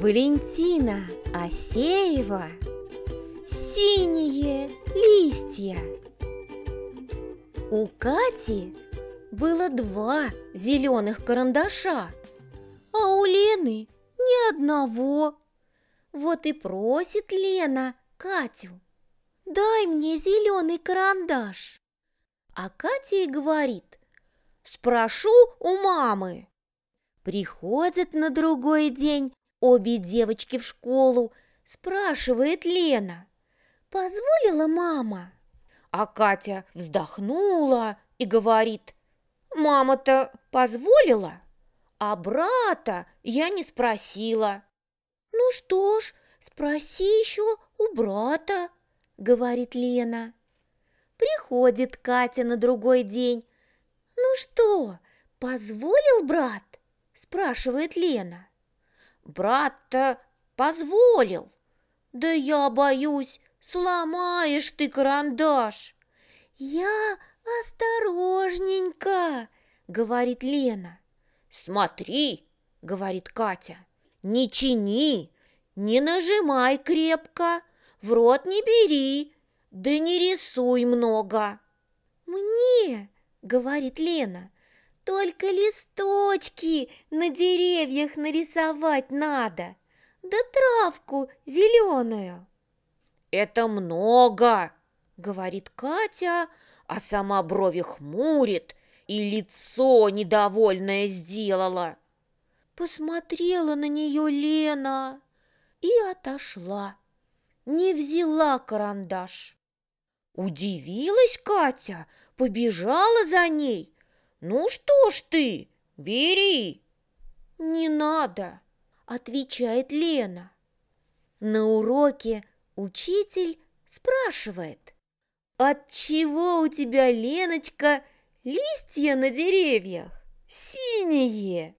Валентина Асеева Синие листья У Кати было два зеленых карандаша, а у Лены ни одного. Вот и просит Лена Катю, дай мне зеленый карандаш. А Катя и говорит, спрошу у мамы. Приходят на другой день Обе девочки в школу, спрашивает Лена. Позволила мама? А Катя вздохнула и говорит, мама-то позволила, а брата я не спросила. Ну что ж, спроси еще у брата, говорит Лена. Приходит Катя на другой день. Ну что, позволил брат? спрашивает Лена. Брат-то позволил. Да я боюсь, сломаешь ты карандаш. Я осторожненько, говорит Лена. Смотри, говорит Катя, не чини, не нажимай крепко, в рот не бери, да не рисуй много. Мне, говорит Лена, только листочки на деревьях нарисовать надо, да травку зеленую. Это много, говорит Катя, а сама брови хмурит и лицо недовольное сделала. Посмотрела на нее Лена и отошла, не взяла карандаш. Удивилась Катя, побежала за ней – «Ну что ж ты, бери!» «Не надо!» – отвечает Лена. На уроке учитель спрашивает, «От чего у тебя, Леночка, листья на деревьях синие?»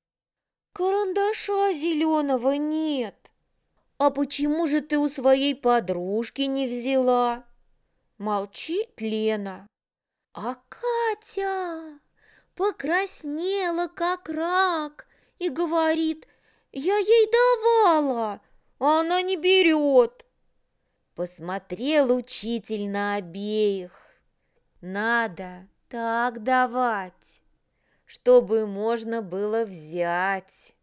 «Карандаша зеленого нет!» «А почему же ты у своей подружки не взяла?» Молчит Лена. «А Катя!» Покраснела, как рак, и говорит, я ей давала, а она не берет. Посмотрел учитель на обеих. Надо так давать, чтобы можно было взять.